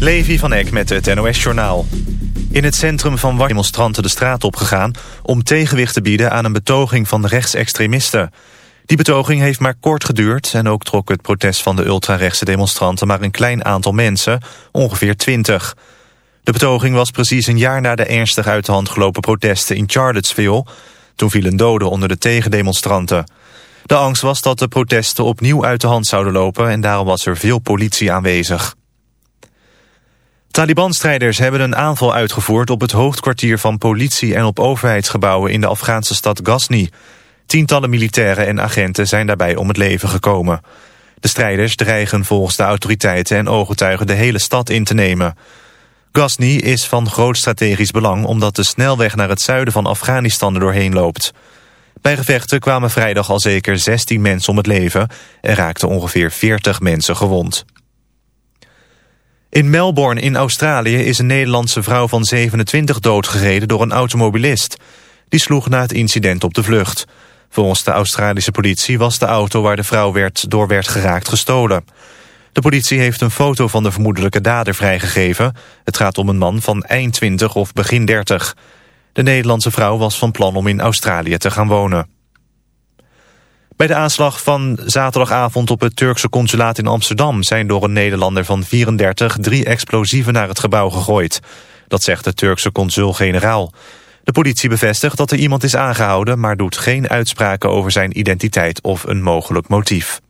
Levi van Eck met het NOS-journaal. In het centrum van Washington demonstranten de straat opgegaan... om tegenwicht te bieden aan een betoging van rechtsextremisten. Die betoging heeft maar kort geduurd... en ook trok het protest van de ultrarechtse demonstranten... maar een klein aantal mensen, ongeveer twintig. De betoging was precies een jaar na de ernstig uit de hand gelopen protesten in Charlottesville. Toen vielen doden onder de tegendemonstranten. De angst was dat de protesten opnieuw uit de hand zouden lopen... en daarom was er veel politie aanwezig. Taliban-strijders hebben een aanval uitgevoerd op het hoofdkwartier van politie en op overheidsgebouwen in de Afghaanse stad Ghazni. Tientallen militairen en agenten zijn daarbij om het leven gekomen. De strijders dreigen volgens de autoriteiten en ooggetuigen de hele stad in te nemen. Ghazni is van groot strategisch belang omdat de snelweg naar het zuiden van Afghanistan er doorheen loopt. Bij gevechten kwamen vrijdag al zeker 16 mensen om het leven en raakten ongeveer 40 mensen gewond. In Melbourne in Australië is een Nederlandse vrouw van 27 doodgereden door een automobilist. Die sloeg na het incident op de vlucht. Volgens de Australische politie was de auto waar de vrouw werd, door werd geraakt gestolen. De politie heeft een foto van de vermoedelijke dader vrijgegeven. Het gaat om een man van eind 20 of begin 30. De Nederlandse vrouw was van plan om in Australië te gaan wonen. Bij de aanslag van zaterdagavond op het Turkse consulaat in Amsterdam... zijn door een Nederlander van 34 drie explosieven naar het gebouw gegooid. Dat zegt de Turkse consul-generaal. De politie bevestigt dat er iemand is aangehouden... maar doet geen uitspraken over zijn identiteit of een mogelijk motief.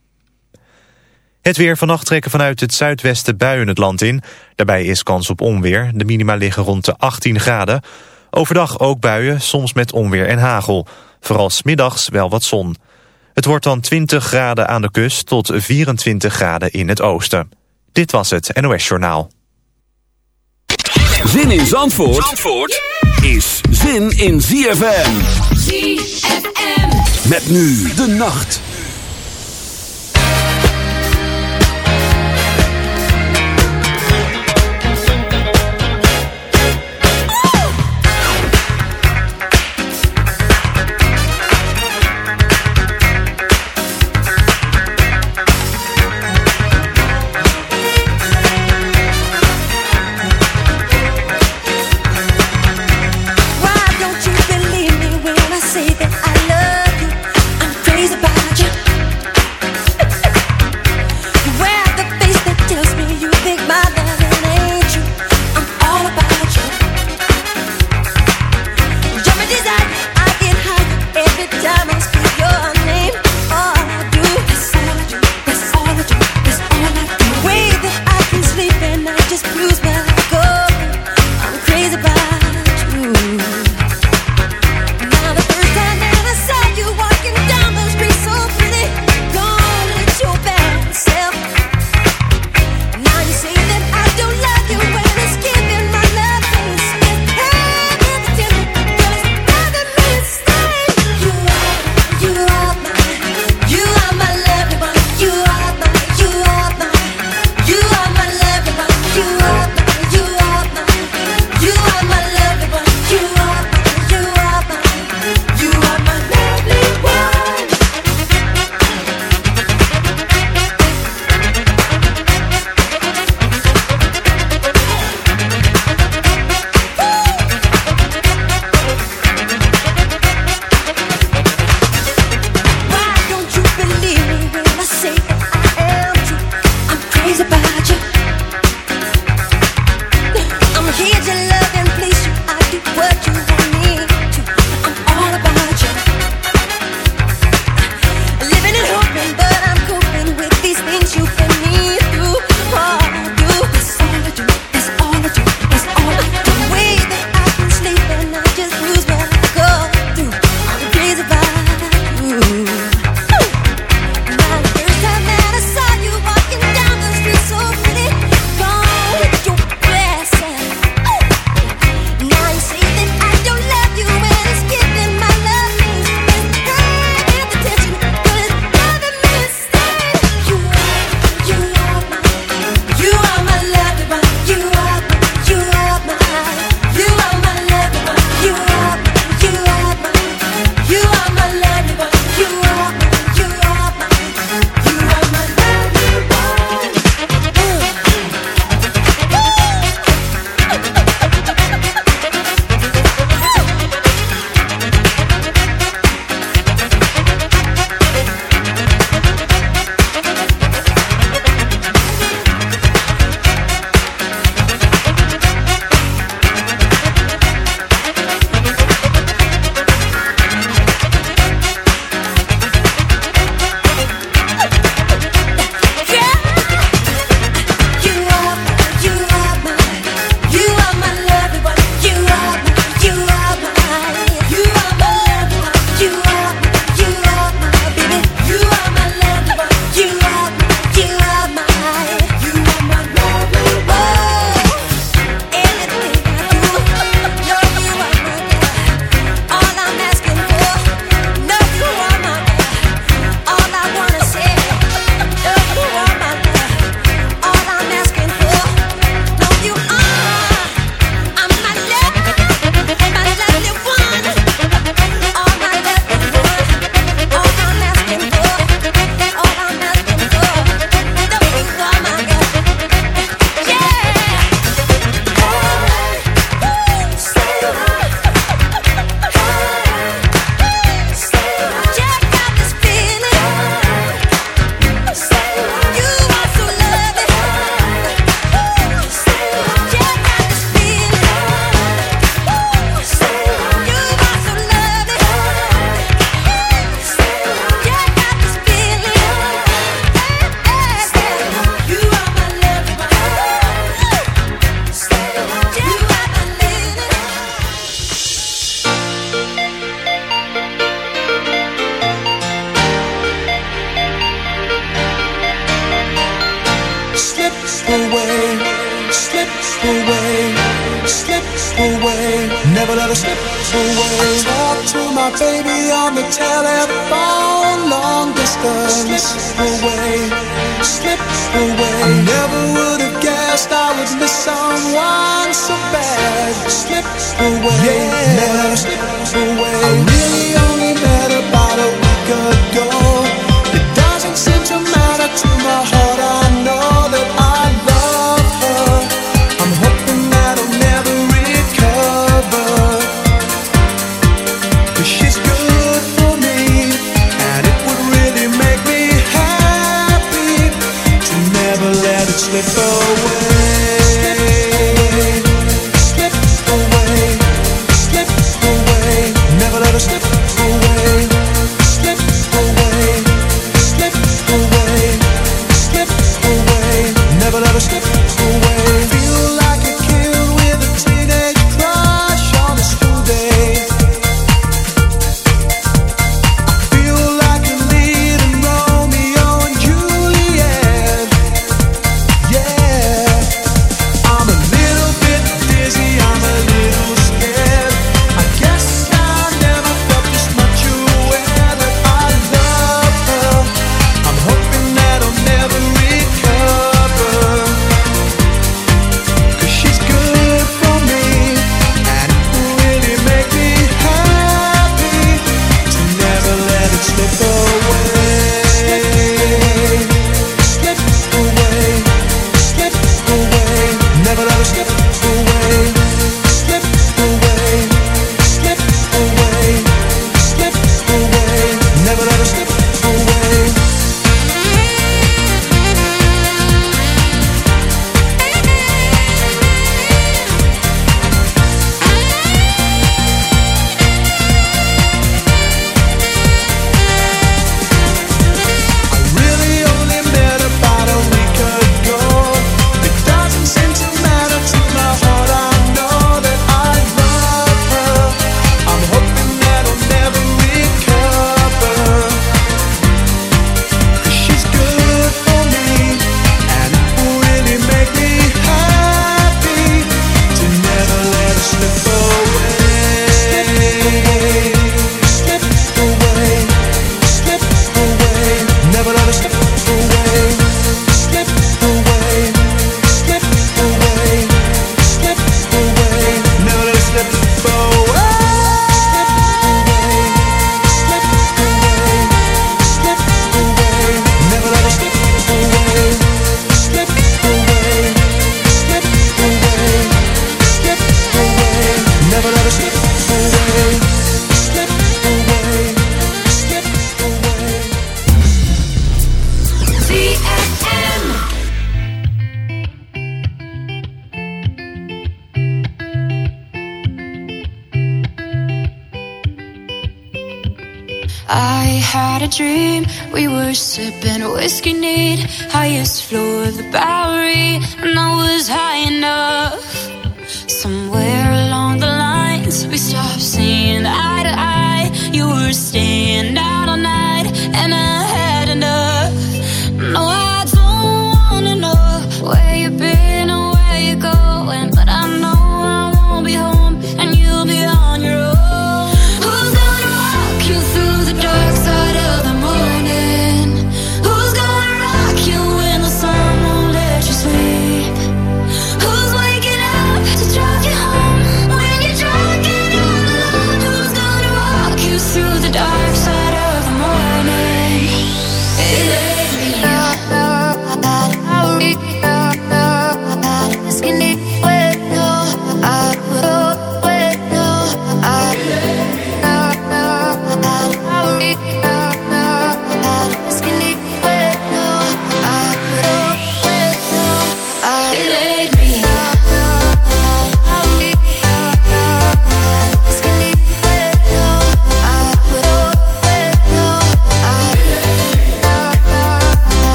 Het weer vannacht trekken vanuit het zuidwesten buien het land in. Daarbij is kans op onweer. De minima liggen rond de 18 graden. Overdag ook buien, soms met onweer en hagel. Vooral smiddags wel wat zon. Het wordt dan 20 graden aan de kust tot 24 graden in het oosten. Dit was het NOS Journaal. Zin in Zandvoort, Zandvoort is zin in ZFM. ZFM. Met nu de nacht.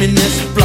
reminisce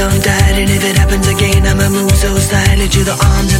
unknown tide And if it happens again, I'ma move so slightly to the arms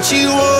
that you want.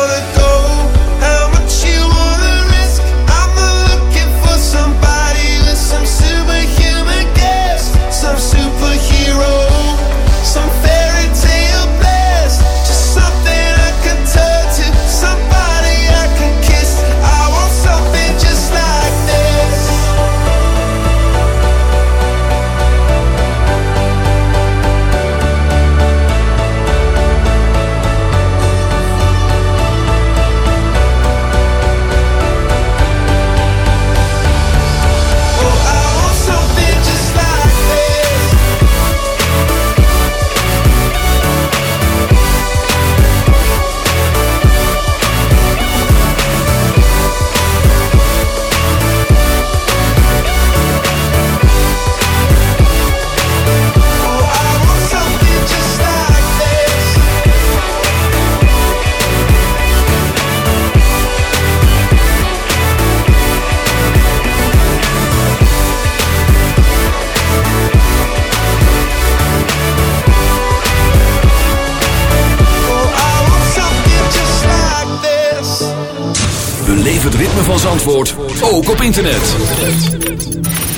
op internet.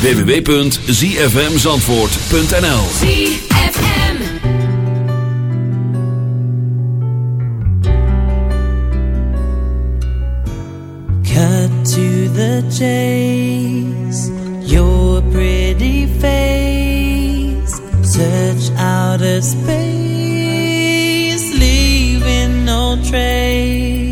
www.zfmzandvoort.nl ZFM Cut to the chase. Your pretty face. Search out a space. Leaving no trace.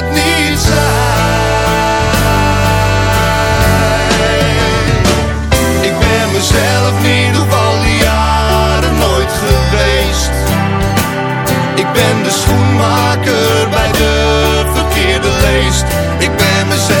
schoenmaker bij de verkeerde leest. Ik ben mezelf